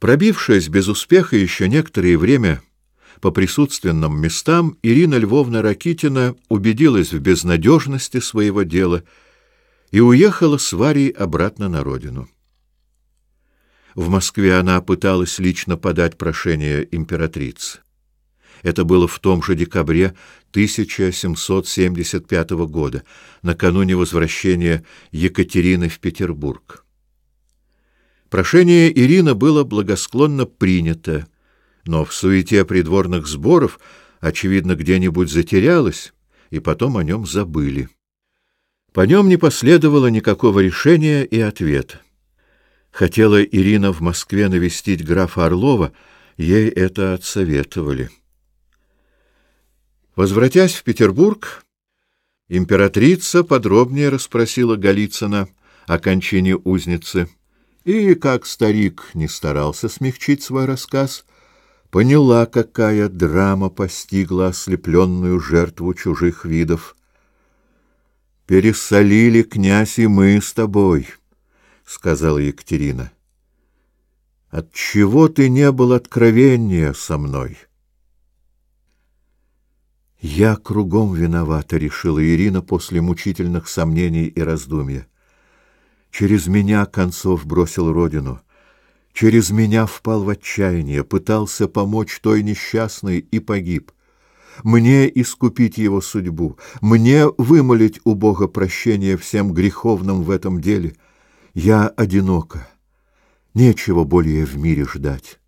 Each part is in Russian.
Пробившись без успеха еще некоторое время по присутственным местам, Ирина Львовна Ракитина убедилась в безнадежности своего дела и уехала с Варей обратно на родину. В Москве она пыталась лично подать прошение императрице. Это было в том же декабре 1775 года, накануне возвращения Екатерины в Петербург. Прошение Ирина было благосклонно принято, но в суете придворных сборов, очевидно, где-нибудь затерялось, и потом о нем забыли. По нем не последовало никакого решения и ответа. Хотела Ирина в Москве навестить графа Орлова, ей это отсоветовали. Возвратясь в Петербург, императрица подробнее расспросила Голицына о кончине узницы. И, как старик не старался смягчить свой рассказ, поняла, какая драма постигла ослепленную жертву чужих видов. «Пересолили, князь, и мы с тобой», — сказала Екатерина. «Отчего ты не был откровеннее со мной?» «Я кругом виновата», — решила Ирина после мучительных сомнений и раздумья. Через меня Концов бросил родину. Через меня впал в отчаяние, пытался помочь той несчастной и погиб. Мне искупить его судьбу, мне вымолить у Бога прощение всем греховным в этом деле. Я одинока. Нечего более в мире ждать.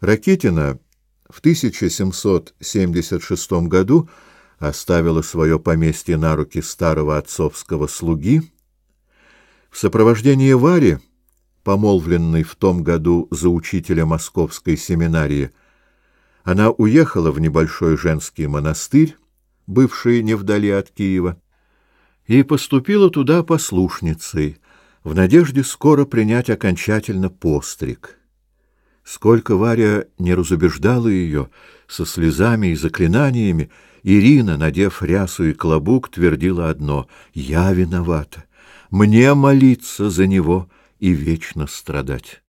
Ракетина в 1776 году оставила свое поместье на руки старого отцовского слуги, в сопровождении Вари, помолвленной в том году за учителя московской семинарии, она уехала в небольшой женский монастырь, бывший невдали от Киева, и поступила туда послушницей, в надежде скоро принять окончательно постриг. Сколько Варя не разубеждала ее, со слезами и заклинаниями, Ирина, надев рясу и клобук, твердила одно «Я виновата, мне молиться за него и вечно страдать».